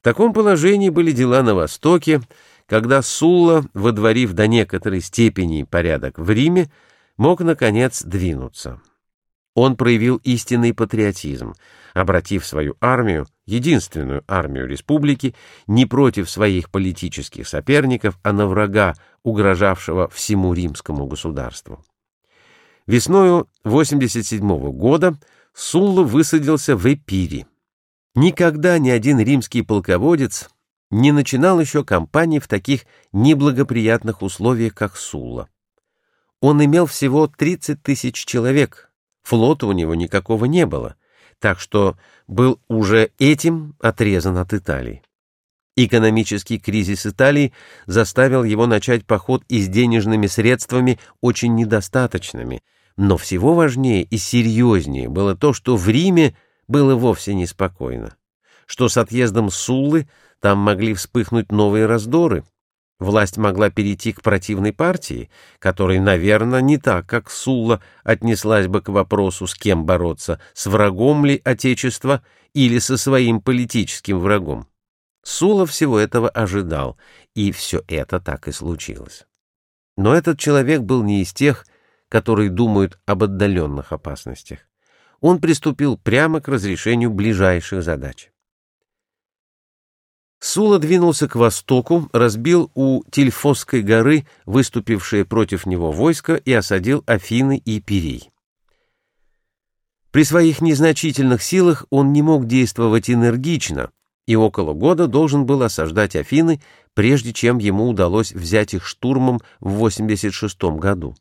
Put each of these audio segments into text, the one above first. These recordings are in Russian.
В таком положении были дела на Востоке, когда Сулла, водворив до некоторой степени порядок в Риме, мог, наконец, двинуться. Он проявил истинный патриотизм, обратив свою армию, единственную армию республики, не против своих политических соперников, а на врага, угрожавшего всему римскому государству. Весною 87 -го года Сулла высадился в Эпире. Никогда ни один римский полководец не начинал еще кампании в таких неблагоприятных условиях, как Сулла. Он имел всего 30 тысяч человек, флота у него никакого не было, так что был уже этим отрезан от Италии. Экономический кризис Италии заставил его начать поход и с денежными средствами очень недостаточными, но всего важнее и серьезнее было то, что в Риме было вовсе неспокойно, что с отъездом Суллы там могли вспыхнуть новые раздоры. Власть могла перейти к противной партии, которая, наверное, не так, как Сулла отнеслась бы к вопросу, с кем бороться, с врагом ли Отечества или со своим политическим врагом. Сула всего этого ожидал, и все это так и случилось. Но этот человек был не из тех, которые думают об отдаленных опасностях он приступил прямо к разрешению ближайших задач. Сула двинулся к востоку, разбил у Тильфосской горы выступившее против него войско и осадил Афины и Пирей. При своих незначительных силах он не мог действовать энергично и около года должен был осаждать Афины, прежде чем ему удалось взять их штурмом в 86 году.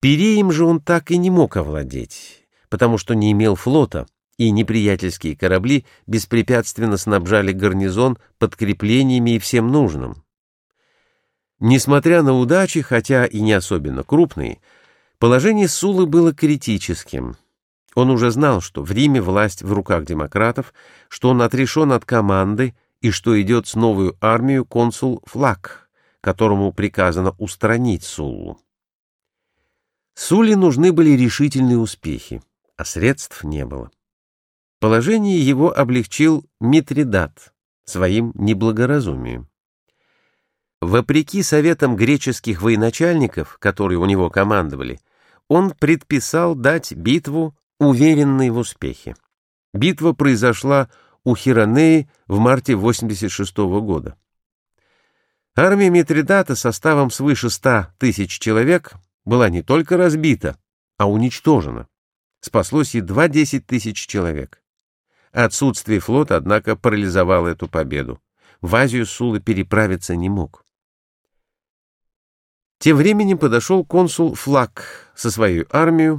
Пиреем же он так и не мог овладеть, потому что не имел флота, и неприятельские корабли беспрепятственно снабжали гарнизон подкреплениями и всем нужным. Несмотря на удачи, хотя и не особенно крупные, положение Сулы было критическим. Он уже знал, что в Риме власть в руках демократов, что он отрешен от команды и что идет с новую армию консул Флаг, которому приказано устранить Суллу. Суле нужны были решительные успехи, а средств не было. Положение его облегчил Митридат своим неблагоразумием. Вопреки советам греческих военачальников, которые у него командовали, он предписал дать битву, уверенной в успехе. Битва произошла у Хиронеи в марте 86 -го года. Армия Митридата составом свыше 100 тысяч человек была не только разбита, а уничтожена. Спаслось едва 10 тысяч человек. Отсутствие флота, однако, парализовало эту победу. В Азию Сула переправиться не мог. Тем временем подошел консул Флаг со своей армией.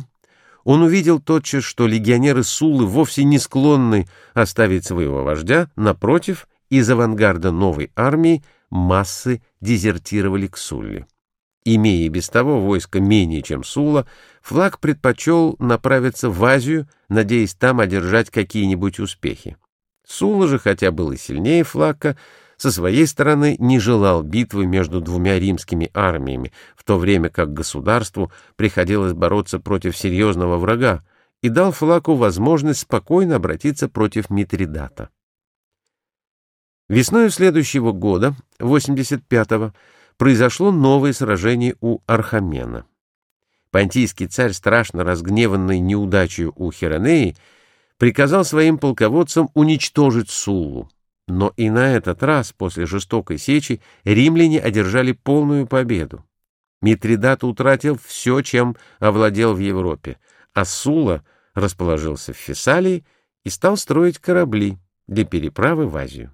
Он увидел тотчас, что легионеры Сулы вовсе не склонны оставить своего вождя, напротив, из авангарда новой армии массы дезертировали к Сулле. Имея без того войско менее, чем Сула, флаг предпочел направиться в Азию, надеясь там одержать какие-нибудь успехи. Сула же, хотя был и сильнее флага, со своей стороны не желал битвы между двумя римскими армиями, в то время как государству приходилось бороться против серьезного врага, и дал Флаку возможность спокойно обратиться против Митридата. Весной следующего года, 85-го, произошло новое сражение у Архамена. Понтийский царь, страшно разгневанный неудачей у Хиронеи, приказал своим полководцам уничтожить Суллу. Но и на этот раз, после жестокой сечи, римляне одержали полную победу. Митридат утратил все, чем овладел в Европе, а Сула расположился в Фессалии и стал строить корабли для переправы в Азию.